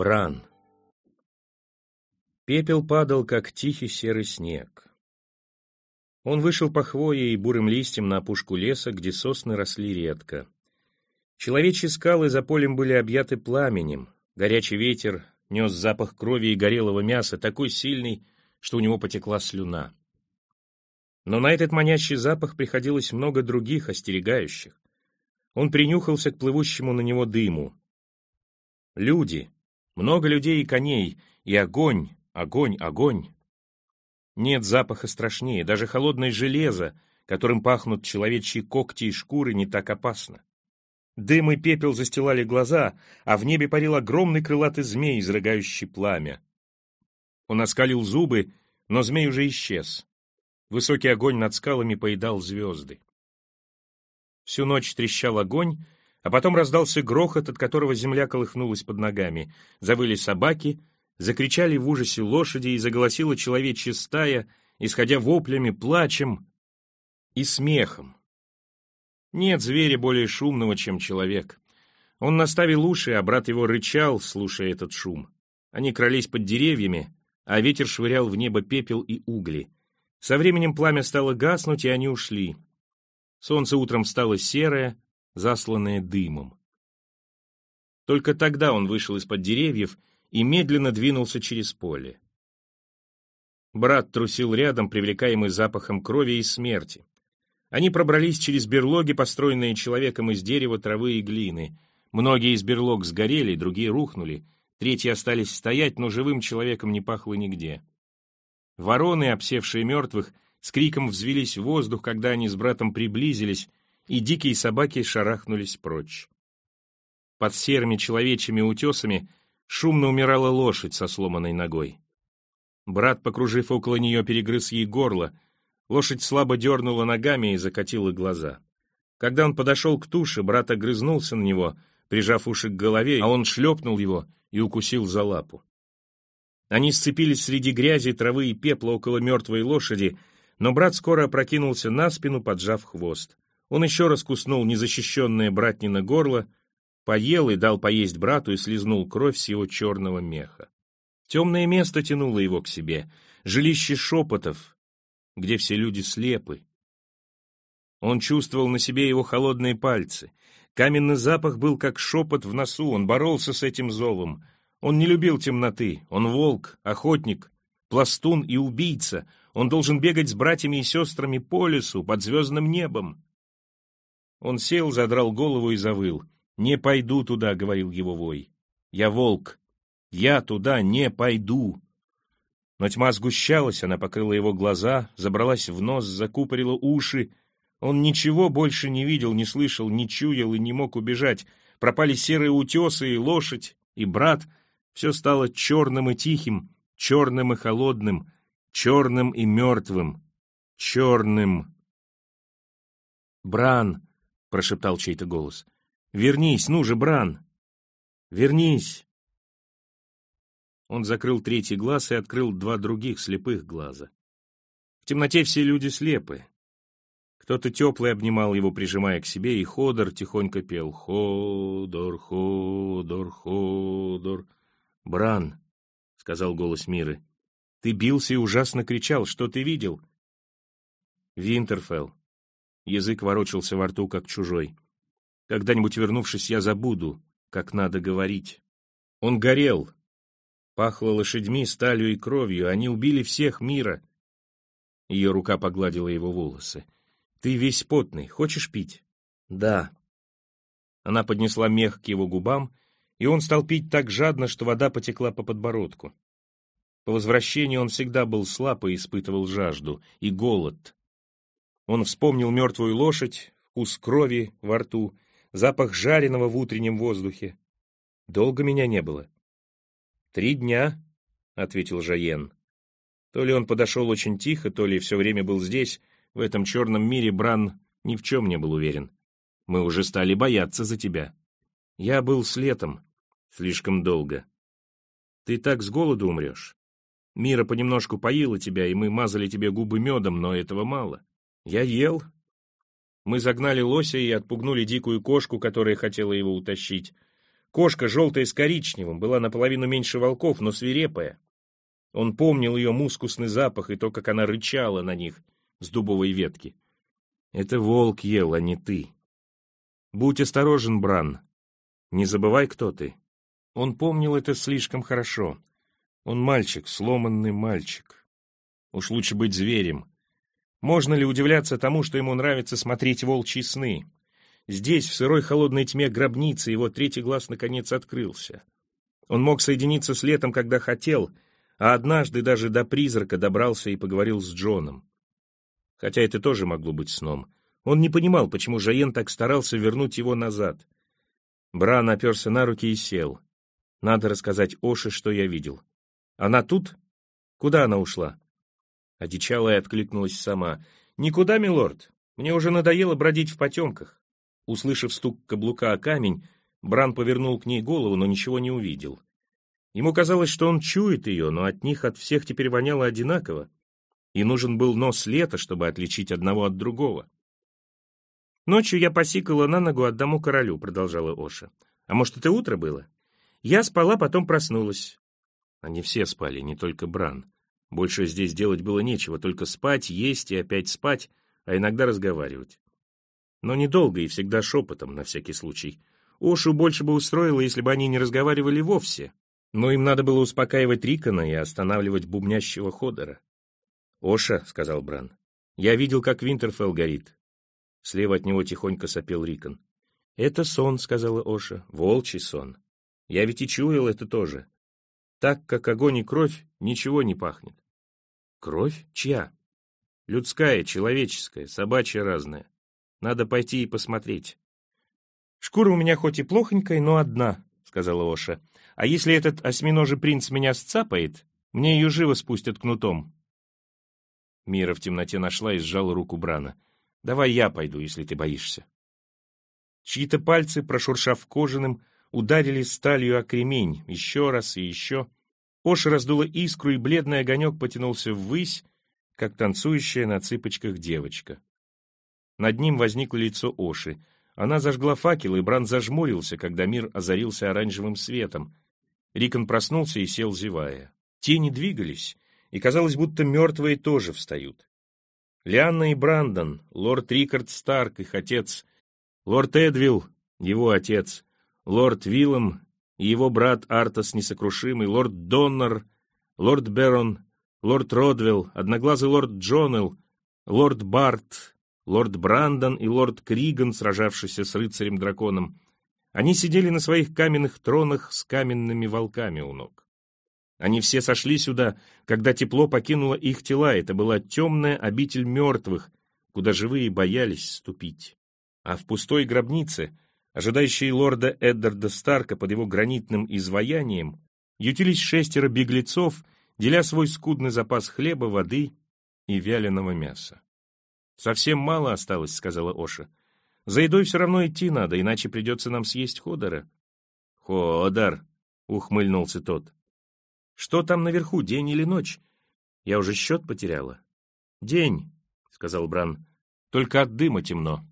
Бран. Пепел падал, как тихий серый снег. Он вышел по хвое и бурым листьям на опушку леса, где сосны росли редко. Человечьи скалы за полем были объяты пламенем. Горячий ветер нес запах крови и горелого мяса, такой сильный, что у него потекла слюна. Но на этот манящий запах приходилось много других, остерегающих. Он принюхался к плывущему на него дыму. Люди, много людей и коней, и огонь, огонь, огонь. Нет запаха страшнее, даже холодное железо, которым пахнут человечьи когти и шкуры, не так опасно. Дым и пепел застилали глаза, а в небе парил огромный крылатый змей, изрыгающий пламя. Он оскалил зубы, но змей уже исчез. Высокий огонь над скалами поедал звезды. Всю ночь трещал огонь, а потом раздался грохот, от которого земля колыхнулась под ногами. Завыли собаки, закричали в ужасе лошади и заголосила человечья стая, исходя воплями, плачем и смехом. Нет зверя более шумного, чем человек. Он наставил уши, а брат его рычал, слушая этот шум. Они крались под деревьями, а ветер швырял в небо пепел и угли. Со временем пламя стало гаснуть, и они ушли. Солнце утром стало серое, засланное дымом. Только тогда он вышел из-под деревьев и медленно двинулся через поле. Брат трусил рядом, привлекаемый запахом крови и смерти. Они пробрались через берлоги, построенные человеком из дерева, травы и глины. Многие из берлог сгорели, другие рухнули, третьи остались стоять, но живым человеком не пахло нигде. Вороны, обсевшие мертвых, с криком взвились в воздух, когда они с братом приблизились, и дикие собаки шарахнулись прочь. Под серыми человечьими утесами шумно умирала лошадь со сломанной ногой. Брат, покружив около нее, перегрыз ей горло — Лошадь слабо дернула ногами и закатила глаза. Когда он подошел к туше, брат огрызнулся на него, прижав уши к голове, а он шлепнул его и укусил за лапу. Они сцепились среди грязи, травы и пепла около мертвой лошади, но брат скоро опрокинулся на спину, поджав хвост. Он еще раз куснул незащищенное братнино горло, поел и дал поесть брату и слезнул кровь с его черного меха. Темное место тянуло его к себе, жилище шепотов, где все люди слепы. Он чувствовал на себе его холодные пальцы. Каменный запах был как шепот в носу, он боролся с этим зовом. Он не любил темноты, он волк, охотник, пластун и убийца. Он должен бегать с братьями и сестрами по лесу, под звездным небом. Он сел, задрал голову и завыл. «Не пойду туда», — говорил его вой. «Я волк. Я туда не пойду». Но тьма сгущалась, она покрыла его глаза, забралась в нос, закупорила уши. Он ничего больше не видел, не слышал, не чуял и не мог убежать. Пропали серые утесы и лошадь, и брат. Все стало черным и тихим, черным и холодным, черным и мертвым, черным. «Бран!» — прошептал чей-то голос. «Вернись, ну же, Бран! Вернись!» Он закрыл третий глаз и открыл два других слепых глаза. В темноте все люди слепы. Кто-то теплый обнимал его, прижимая к себе, и Ходор тихонько пел «Ходор, Ходор, Ходор». «Бран», — сказал голос Миры, — «ты бился и ужасно кричал. Что ты видел?» «Винтерфелл». Язык ворочался во рту, как чужой. «Когда-нибудь вернувшись, я забуду, как надо говорить». Он горел, Пахло лошадьми, сталью и кровью. Они убили всех мира. Ее рука погладила его волосы. «Ты весь потный. Хочешь пить?» «Да». Она поднесла мех к его губам, и он стал пить так жадно, что вода потекла по подбородку. По возвращении он всегда был слаб и испытывал жажду, и голод. Он вспомнил мертвую лошадь, вкус крови во рту, запах жареного в утреннем воздухе. Долго меня не было. «Три дня», — ответил Жаен. То ли он подошел очень тихо, то ли все время был здесь, в этом черном мире Бран ни в чем не был уверен. «Мы уже стали бояться за тебя. Я был с летом. Слишком долго. Ты так с голоду умрешь. Мира понемножку поила тебя, и мы мазали тебе губы медом, но этого мало. Я ел. Мы загнали лося и отпугнули дикую кошку, которая хотела его утащить. Кошка, желтая с коричневым, была наполовину меньше волков, но свирепая. Он помнил ее мускусный запах и то, как она рычала на них с дубовой ветки. Это волк ел, а не ты. Будь осторожен, Бран. Не забывай, кто ты. Он помнил это слишком хорошо. Он мальчик, сломанный мальчик. Уж лучше быть зверем. Можно ли удивляться тому, что ему нравится смотреть волчьи сны? Здесь, в сырой холодной тьме гробницы, его третий глаз наконец открылся. Он мог соединиться с летом, когда хотел, а однажды даже до призрака добрался и поговорил с Джоном. Хотя это тоже могло быть сном. Он не понимал, почему Жаен так старался вернуть его назад. Бран оперся на руки и сел. Надо рассказать Оше, что я видел. Она тут? Куда она ушла? Одичалая откликнулась сама. «Никуда, милорд. Мне уже надоело бродить в потемках». Услышав стук каблука о камень, Бран повернул к ней голову, но ничего не увидел. Ему казалось, что он чует ее, но от них от всех теперь воняло одинаково, и нужен был нос лета, чтобы отличить одного от другого. «Ночью я посикала на ногу одному королю», — продолжала Оша. «А может, это утро было? Я спала, потом проснулась». Они все спали, не только Бран. Больше здесь делать было нечего, только спать, есть и опять спать, а иногда разговаривать. Но недолго и всегда шепотом, на всякий случай. Ошу больше бы устроило, если бы они не разговаривали вовсе. Но им надо было успокаивать Рикона и останавливать бубнящего Ходора. «Оша», — сказал Бран, — «я видел, как Винтерфелл горит. Слева от него тихонько сопел Рикон. «Это сон», — сказала Оша, — «волчий сон. Я ведь и чуял это тоже. Так, как огонь и кровь, ничего не пахнет». «Кровь? Чья?» «Людская, человеческая, собачья разная. Надо пойти и посмотреть». «Шкура у меня хоть и плохонькая, но одна», — сказала Оша. «А если этот осьминожий принц меня сцапает, мне ее живо спустят кнутом». Мира в темноте нашла и сжала руку Брана. Давай я пойду, если ты боишься. Чьи-то пальцы, прошуршав кожаным, ударили сталью о кремень, еще раз и еще. Оша раздула искру, и бледный огонек потянулся ввысь, как танцующая на цыпочках девочка. Над ним возникло лицо Оши. Она зажгла факел, и Бран зажмурился, когда мир озарился оранжевым светом. Рикон проснулся и сел, зевая. Тени двигались, и казалось, будто мертвые тоже встают. Лианна и Брандон, лорд Рикард Старк, их отец, лорд Эдвилл, его отец, лорд Виллом и его брат Артас Несокрушимый, лорд Доннер, лорд Берон, лорд Родвелл, одноглазый лорд Джонел, лорд Барт, лорд Брандон и лорд Криган, сражавшийся с рыцарем-драконом. Они сидели на своих каменных тронах с каменными волками у ног. Они все сошли сюда, когда тепло покинуло их тела. Это была темная обитель мертвых, куда живые боялись ступить. А в пустой гробнице, ожидающей лорда Эддарда Старка под его гранитным изваянием, ютились шестеро беглецов, деля свой скудный запас хлеба, воды и вяленого мяса. «Совсем мало осталось», — сказала Оша. «За едой все равно идти надо, иначе придется нам съесть Ходора». «Ходар», — ухмыльнулся тот. Что там наверху, день или ночь? Я уже счет потеряла. День, — сказал Бран. Только от дыма темно.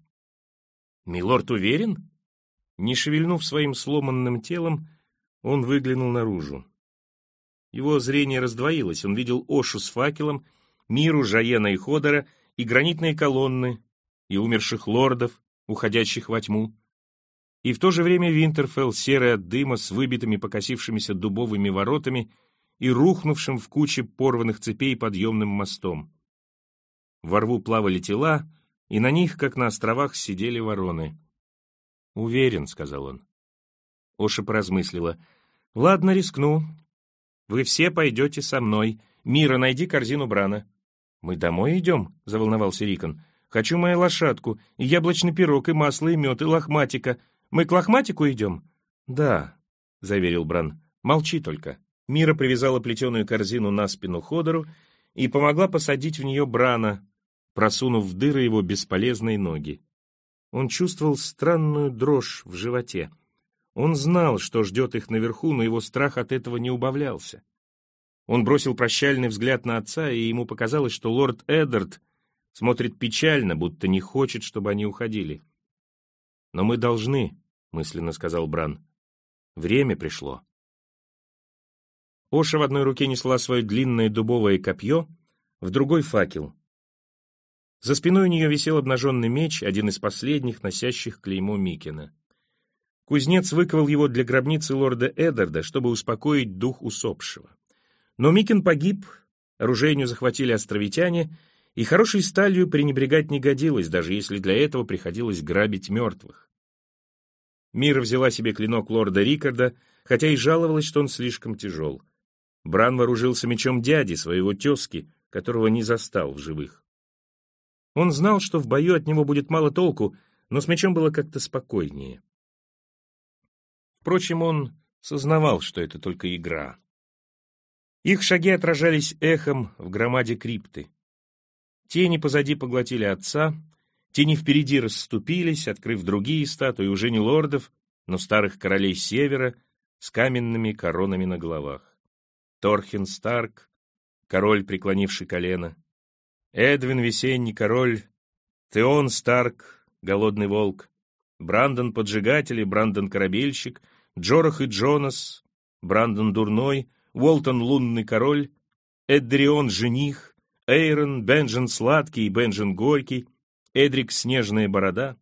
Милорд уверен? Не шевельнув своим сломанным телом, он выглянул наружу. Его зрение раздвоилось. Он видел Ошу с факелом, Миру, Жаена и Ходора, и гранитные колонны, и умерших лордов, уходящих во тьму. И в то же время Винтерфелл, серый от дыма, с выбитыми покосившимися дубовыми воротами, и рухнувшим в куче порванных цепей подъемным мостом. Во рву плавали тела, и на них, как на островах, сидели вороны. «Уверен», — сказал он. Оша поразмыслила. «Ладно, рискну. Вы все пойдете со мной. Мира, найди корзину Брана». «Мы домой идем?» — заволновался Рикон. «Хочу мою лошадку, и яблочный пирог, и масло, и мед, и лохматика. Мы к лохматику идем?» «Да», — заверил Бран. «Молчи только». Мира привязала плетеную корзину на спину Ходору и помогла посадить в нее Брана, просунув в дыры его бесполезные ноги. Он чувствовал странную дрожь в животе. Он знал, что ждет их наверху, но его страх от этого не убавлялся. Он бросил прощальный взгляд на отца, и ему показалось, что лорд Эддард смотрит печально, будто не хочет, чтобы они уходили. «Но мы должны», — мысленно сказал Бран. Время пришло. Оша в одной руке несла свое длинное дубовое копье, в другой — факел. За спиной у нее висел обнаженный меч, один из последних, носящих клеймо Микина. Кузнец выковал его для гробницы лорда Эдарда, чтобы успокоить дух усопшего. Но Микин погиб, оружейню захватили островитяне, и хорошей сталью пренебрегать не годилось, даже если для этого приходилось грабить мертвых. Мира взяла себе клинок лорда Рикарда, хотя и жаловалась, что он слишком тяжел. Бран вооружился мечом дяди, своего тезки, которого не застал в живых. Он знал, что в бою от него будет мало толку, но с мечом было как-то спокойнее. Впрочем, он сознавал, что это только игра. Их шаги отражались эхом в громаде крипты. Тени позади поглотили отца, тени впереди расступились, открыв другие статуи, уже не лордов, но старых королей севера с каменными коронами на головах. Торхен Старк, король, преклонивший колено, Эдвин Весенний король, Теон Старк, голодный волк, Брандон Поджигатель и Брандон Корабельщик, Джорах и Джонас, Брандон Дурной, Уолтон Лунный король, Эдрион Жених, Эйрон, Бенджин Сладкий и Бенджин Горький, Эдрик Снежная Борода.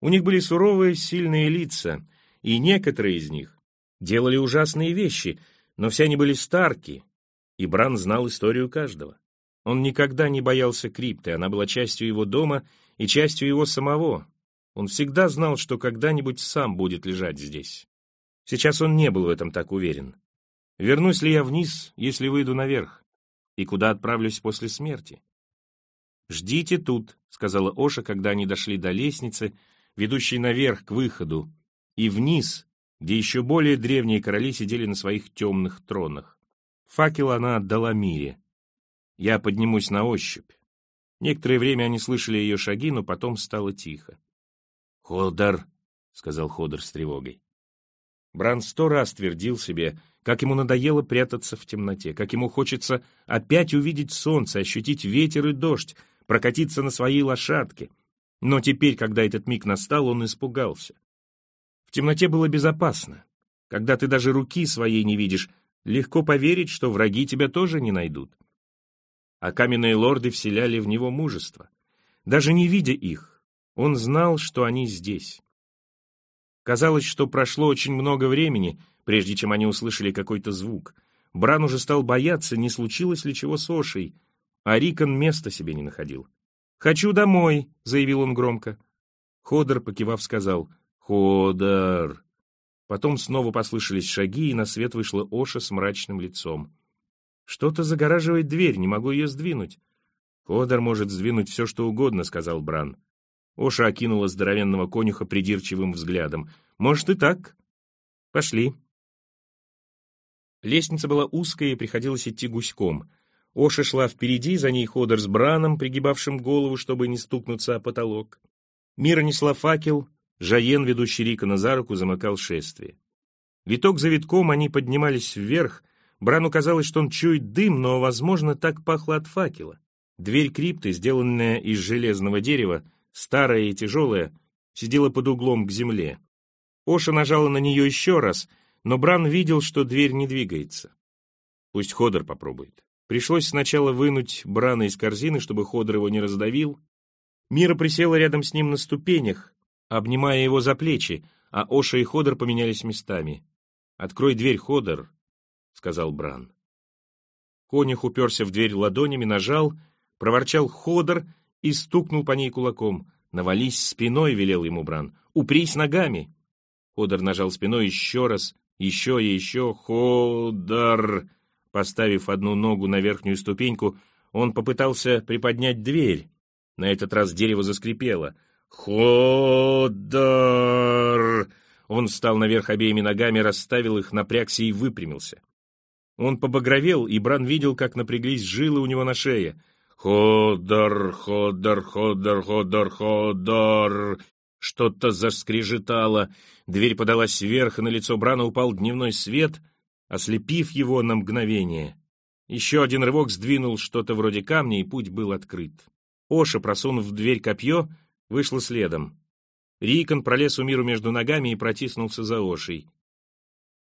У них были суровые, сильные лица, и некоторые из них делали ужасные вещи — но все они были старки, и Бран знал историю каждого. Он никогда не боялся крипты, она была частью его дома и частью его самого. Он всегда знал, что когда-нибудь сам будет лежать здесь. Сейчас он не был в этом так уверен. Вернусь ли я вниз, если выйду наверх? И куда отправлюсь после смерти? «Ждите тут», — сказала Оша, когда они дошли до лестницы, ведущей наверх к выходу, и вниз, где еще более древние короли сидели на своих темных тронах. Факел она отдала Мире. Я поднимусь на ощупь. Некоторое время они слышали ее шаги, но потом стало тихо. «Ходар», — сказал Ходор с тревогой. Бран сто раз твердил себе, как ему надоело прятаться в темноте, как ему хочется опять увидеть солнце, ощутить ветер и дождь, прокатиться на своей лошадке. Но теперь, когда этот миг настал, он испугался. В темноте было безопасно. Когда ты даже руки своей не видишь, легко поверить, что враги тебя тоже не найдут. А каменные лорды вселяли в него мужество. Даже не видя их, он знал, что они здесь. Казалось, что прошло очень много времени, прежде чем они услышали какой-то звук. Бран уже стал бояться, не случилось ли чего с Ошей, а Рикон места себе не находил. «Хочу домой», — заявил он громко. Ходор, покивав, сказал, «Ходор!» Потом снова послышались шаги, и на свет вышла Оша с мрачным лицом. «Что-то загораживает дверь, не могу ее сдвинуть». «Ходор может сдвинуть все, что угодно», — сказал Бран. Оша окинула здоровенного конюха придирчивым взглядом. «Может, и так. Пошли». Лестница была узкая, и приходилось идти гуськом. Оша шла впереди, за ней Ходор с Браном, пригибавшим голову, чтобы не стукнуться о потолок. Мира несла факел, Жаен, ведущий Рикона за руку, замыкал шествие. Виток за витком они поднимались вверх. Брану казалось, что он чует дым, но, возможно, так пахло от факела. Дверь крипты, сделанная из железного дерева, старая и тяжелая, сидела под углом к земле. Оша нажала на нее еще раз, но Бран видел, что дверь не двигается. Пусть Ходор попробует. Пришлось сначала вынуть Брана из корзины, чтобы Ходор его не раздавил. Мира присела рядом с ним на ступенях, обнимая его за плечи, а Оша и Ходор поменялись местами. «Открой дверь, Ходор», — сказал Бран. Конюх уперся в дверь ладонями, нажал, проворчал Ходор и стукнул по ней кулаком. «Навались спиной», — велел ему Бран. «Упрись ногами». Ходор нажал спиной еще раз, еще и еще. «Ходор!» Поставив одну ногу на верхнюю ступеньку, он попытался приподнять дверь. На этот раз дерево заскрипело — «Ходор!» Он встал наверх обеими ногами, расставил их, напрягся и выпрямился. Он побагровел, и Бран видел, как напряглись жилы у него на шее. «Ходор, ходор, ходор, ходор, ходор!» Что-то заскрежетало. Дверь подалась вверх, и на лицо Брана упал дневной свет, ослепив его на мгновение. Еще один рывок сдвинул что-то вроде камня, и путь был открыт. Оша, просунув в дверь копье, вышла следом. Рикон пролез у миру между ногами и протиснулся за Ошей.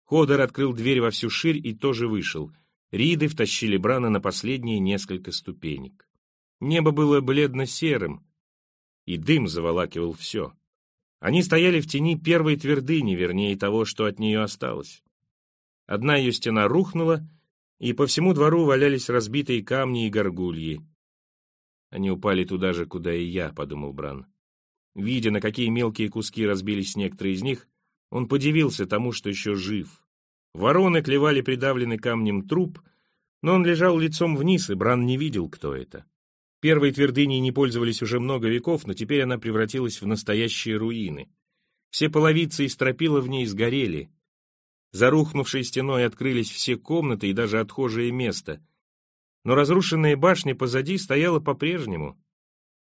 Ходор открыл дверь во всю ширь и тоже вышел. Риды втащили Брана на последние несколько ступенек. Небо было бледно-серым, и дым заволакивал все. Они стояли в тени первой твердыни, вернее того, что от нее осталось. Одна ее стена рухнула, и по всему двору валялись разбитые камни и горгульи. Они упали туда же, куда и я, — подумал Бран. Видя, на какие мелкие куски разбились некоторые из них, он подивился тому, что еще жив. Вороны клевали придавленный камнем труп, но он лежал лицом вниз, и Бран не видел, кто это. Первой твердыней не пользовались уже много веков, но теперь она превратилась в настоящие руины. Все половицы и стропила в ней сгорели. За рухнувшей стеной открылись все комнаты и даже отхожее место. Но разрушенная башня позади стояла по-прежнему.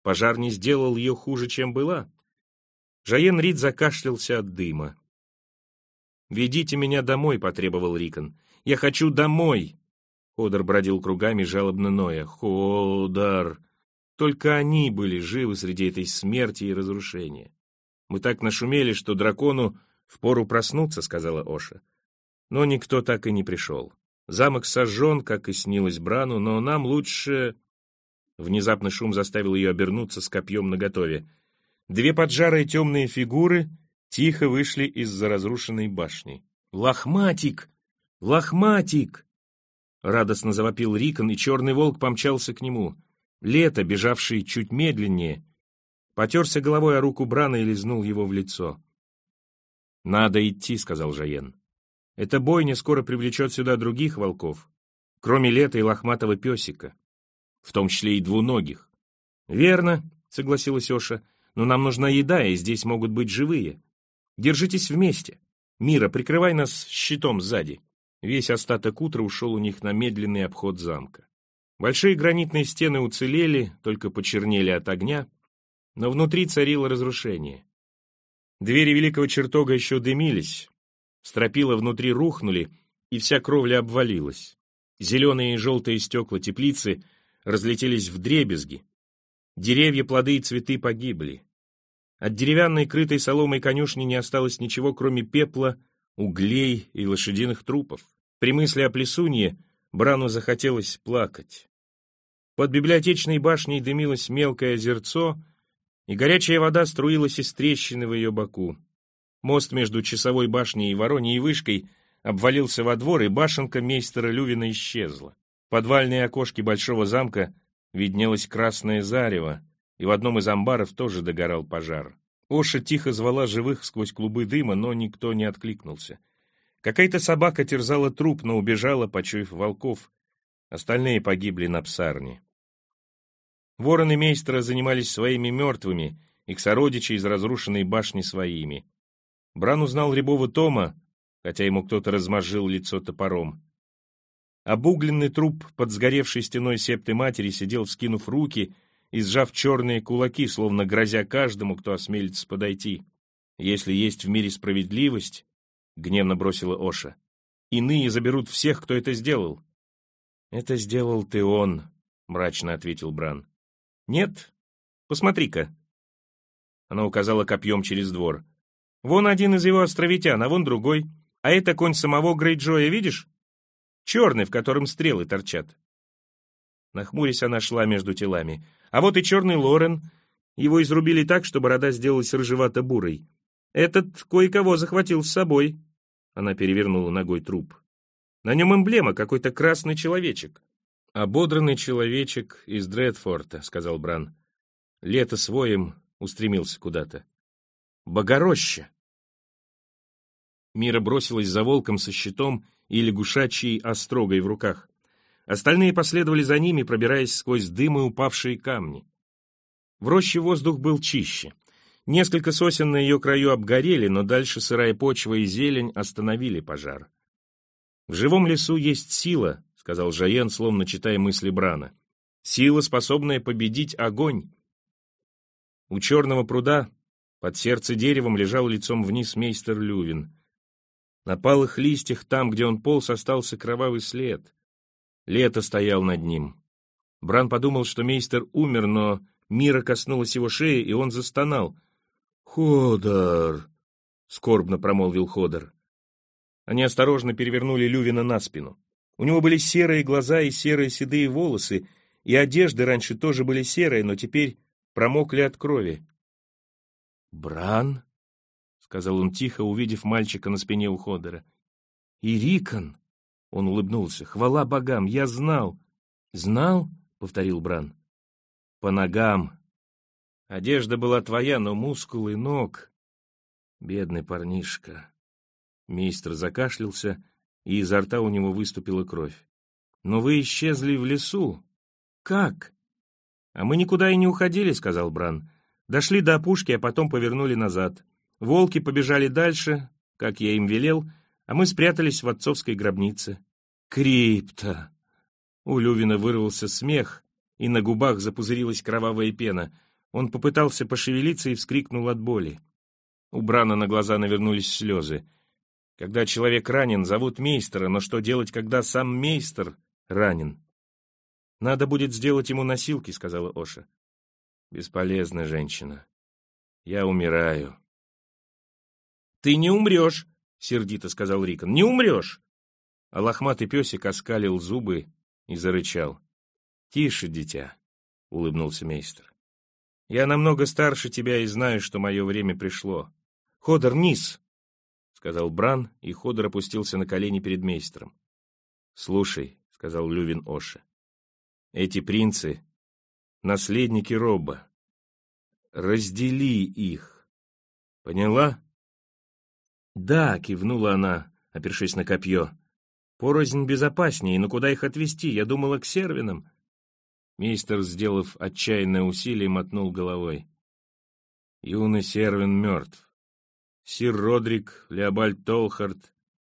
Пожар не сделал ее хуже, чем была. Жаен Рид закашлялся от дыма. «Ведите меня домой», — потребовал Рикон. «Я хочу домой!» Ходор бродил кругами, жалобно ноя. «Ходор!» Только они были живы среди этой смерти и разрушения. «Мы так нашумели, что дракону впору проснуться», — сказала Оша. Но никто так и не пришел. Замок сожжен, как и снилось Брану, но нам лучше... Внезапно шум заставил ее обернуться с копьем наготове. Две поджарые темные фигуры тихо вышли из-за разрушенной башни. «Лохматик! Лохматик!» Радостно завопил Рикон, и черный волк помчался к нему. Лето, бежавший чуть медленнее, потерся головой о руку Брана и лизнул его в лицо. «Надо идти», — сказал Жаен. «Эта бойня скоро привлечет сюда других волков, кроме Лета и лохматого песика, в том числе и двуногих». «Верно», — согласилась Оша, — «но нам нужна еда, и здесь могут быть живые. Держитесь вместе. Мира, прикрывай нас щитом сзади». Весь остаток утра ушел у них на медленный обход замка. Большие гранитные стены уцелели, только почернели от огня, но внутри царило разрушение. Двери великого чертога еще дымились, стропила внутри рухнули, и вся кровля обвалилась. Зеленые и желтые стекла теплицы разлетелись в дребезги. Деревья, плоды и цветы погибли. От деревянной крытой соломой конюшни не осталось ничего, кроме пепла углей и лошадиных трупов. При мысли о плесунье Брану захотелось плакать. Под библиотечной башней дымилось мелкое озерцо, и горячая вода струилась из трещины в ее боку. Мост между часовой башней и Вороньей вышкой обвалился во двор, и башенка мейстера Лювина исчезла. подвальные окошки большого замка виднелось красное зарево, и в одном из амбаров тоже догорал пожар. Оша тихо звала живых сквозь клубы дыма, но никто не откликнулся. Какая-то собака терзала труп, но убежала, почуяв волков. Остальные погибли на псарне. Вороны мейстера занимались своими мертвыми, их сородичи из разрушенной башни своими. Бран узнал рябого Тома, хотя ему кто-то размозжил лицо топором. Обугленный труп под сгоревшей стеной септы матери сидел, вскинув руки и сжав черные кулаки, словно грозя каждому, кто осмелится подойти. «Если есть в мире справедливость», — гневно бросила Оша, — «иные заберут всех, кто это сделал». «Это сделал ты он», — мрачно ответил Бран. «Нет? Посмотри-ка». Она указала копьем через двор. «Вон один из его островитян, а вон другой. А это конь самого Грейджоя, видишь? Черный, в котором стрелы торчат». Нахмурясь, она шла между телами. А вот и черный Лорен. Его изрубили так, что борода сделалась рыжевато-бурой. Этот кое-кого захватил с собой. Она перевернула ногой труп. На нем эмблема, какой-то красный человечек. «Ободранный человечек из Дредфорта», — сказал Бран. Лето своим устремился куда-то. «Богороща!» Мира бросилась за волком со щитом и лягушачьей острогой в руках. Остальные последовали за ними, пробираясь сквозь дым и упавшие камни. В роще воздух был чище. Несколько сосен на ее краю обгорели, но дальше сырая почва и зелень остановили пожар. «В живом лесу есть сила», — сказал Жаен, словно читая мысли Брана. «Сила, способная победить огонь». У черного пруда под сердце деревом лежал лицом вниз мейстер Лювин. На палых листьях, там, где он полз, остался кровавый след. Лето стоял над ним. Бран подумал, что мейстер умер, но Мира коснулась его шеи, и он застонал. «Ходор!» — скорбно промолвил Ходор. Они осторожно перевернули Лювина на спину. У него были серые глаза и серые седые волосы, и одежды раньше тоже были серые, но теперь промокли от крови. «Бран?» — сказал он тихо, увидев мальчика на спине у Ходора. «И Рикон!» — он улыбнулся. «Хвала богам! Я знал!» «Знал?» — повторил Бран. «По ногам. Одежда была твоя, но мускулы ног...» «Бедный парнишка!» Мейстер закашлялся, и изо рта у него выступила кровь. «Но вы исчезли в лесу. Как?» «А мы никуда и не уходили», — сказал Бран. «Дошли до опушки, а потом повернули назад. Волки побежали дальше, как я им велел, а мы спрятались в отцовской гробнице». «Крипта!» У Лювина вырвался смех, и на губах запузырилась кровавая пена. Он попытался пошевелиться и вскрикнул от боли. У Брана на глаза навернулись слезы. Когда человек ранен, зовут мейстера, но что делать, когда сам мейстер ранен? «Надо будет сделать ему носилки», — сказала Оша. «Бесполезно, женщина. Я умираю». «Ты не умрешь», — сердито сказал Рикон. «Не умрешь!» А лохматый песик оскалил зубы и зарычал. «Тише, дитя», — улыбнулся мейстер. «Я намного старше тебя и знаю, что мое время пришло. Ходор, вниз!» — сказал Бран, и Ходор опустился на колени перед мейстером. «Слушай», — сказал Лювин Оше, — «эти принцы — наследники Роба. Раздели их. Поняла?» «Да», — кивнула она, опершись на копье. «Порознь безопаснее, но куда их отвезти? Я думала, к сервинам». Мейстер, сделав отчаянное усилие, мотнул головой. Юный сервин мертв. Сир Родрик, Леобальд Толхард,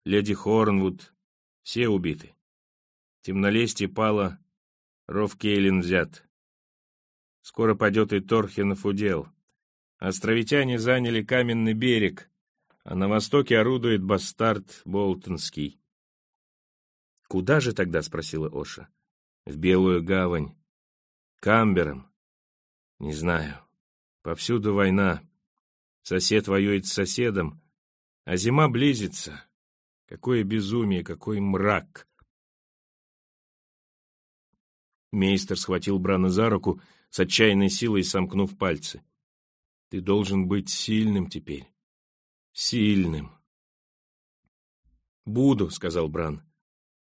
леди Хорнвуд — все убиты. Темнолестье пало, ров Кейлин взят. Скоро падет и Торхенов удел. Островитяне заняли каменный берег, а на востоке орудует бастард Болтонский. «Куда же тогда?» — спросила Оша. «В Белую гавань. Камбером. Не знаю. Повсюду война. Сосед воюет с соседом, а зима близится. Какое безумие, какой мрак!» Мейстер схватил Брана за руку, с отчаянной силой сомкнув пальцы. «Ты должен быть сильным теперь. Сильным». «Буду», — сказал Бран.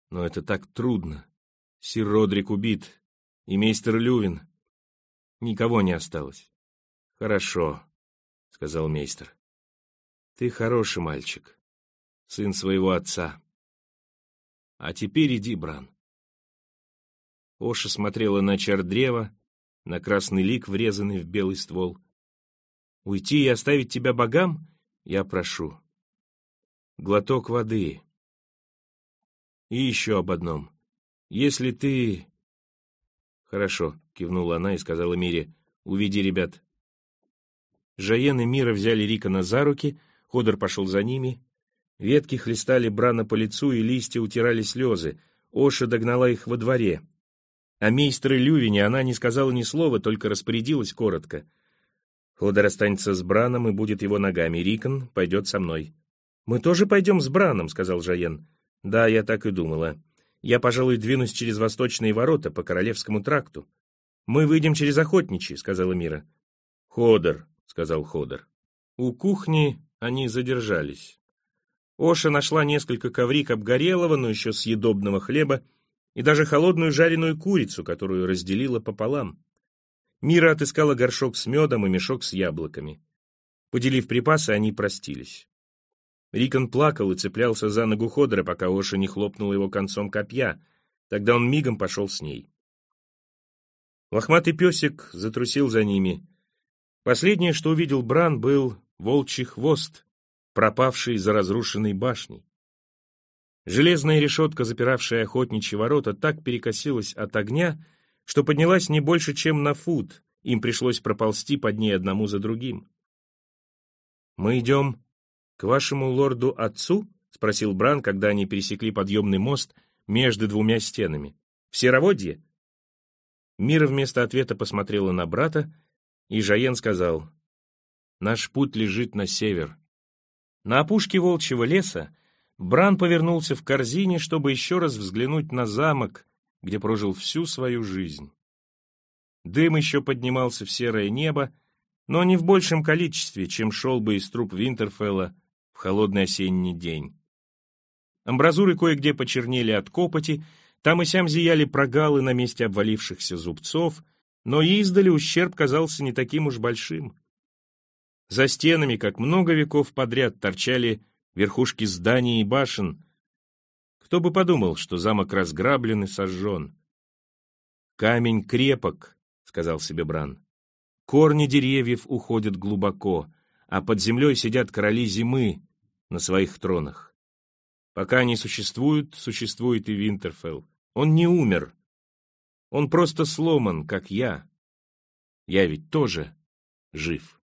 «Но это так трудно. Сир Родрик убит, и мейстер Лювин. Никого не осталось. Хорошо, сказал мейстер. Ты хороший мальчик, сын своего отца. А теперь иди, Бран. Оша смотрела на чар древа, на красный лик, врезанный в белый ствол. Уйти и оставить тебя богам? Я прошу. Глоток воды. И еще об одном. Если ты «Хорошо», — кивнула она и сказала Мире, «Уведи ребят». Жаен и Мира взяли Рикона за руки, Ходор пошел за ними. Ветки хлестали Брана по лицу, и листья утирали слезы. Оша догнала их во дворе. О мейстере Лювине она не сказала ни слова, только распорядилась коротко. Ходор останется с Браном и будет его ногами. Рикон пойдет со мной. «Мы тоже пойдем с Браном», — сказал Жаен. «Да, я так и думала. Я, пожалуй, двинусь через восточные ворота по Королевскому тракту. Мы выйдем через Охотничьи, — сказала Мира. Ходор, — сказал Ходор. У кухни они задержались. Оша нашла несколько коврик обгорелого, но еще съедобного хлеба, и даже холодную жареную курицу, которую разделила пополам. Мира отыскала горшок с медом и мешок с яблоками. Поделив припасы, они простились. Рикон плакал и цеплялся за ногу Ходора, пока Оша не хлопнула его концом копья. Тогда он мигом пошел с ней. Лохматый песик затрусил за ними. Последнее, что увидел Бран, был волчий хвост, пропавший за разрушенной башней. Железная решетка, запиравшая охотничьи ворота, так перекосилась от огня, что поднялась не больше, чем на фут. Им пришлось проползти под ней одному за другим. «Мы идем «К вашему лорду-отцу?» — спросил Бран, когда они пересекли подъемный мост между двумя стенами. «В Сероводье?» Мира вместо ответа посмотрела на брата, и Жаен сказал, «Наш путь лежит на север». На опушке волчьего леса Бран повернулся в корзине, чтобы еще раз взглянуть на замок, где прожил всю свою жизнь. Дым еще поднимался в серое небо, но не в большем количестве, чем шел бы из труб Винтерфелла в холодный осенний день. Амбразуры кое-где почернели от копоти, там и сям зияли прогалы на месте обвалившихся зубцов, но издали ущерб казался не таким уж большим. За стенами, как много веков подряд, торчали верхушки зданий и башен. Кто бы подумал, что замок разграблен и сожжен. «Камень крепок», — сказал себе Бран. «Корни деревьев уходят глубоко, а под землей сидят короли зимы на своих тронах. Пока они существуют, существует и Винтерфелл. Он не умер. Он просто сломан, как я. Я ведь тоже жив».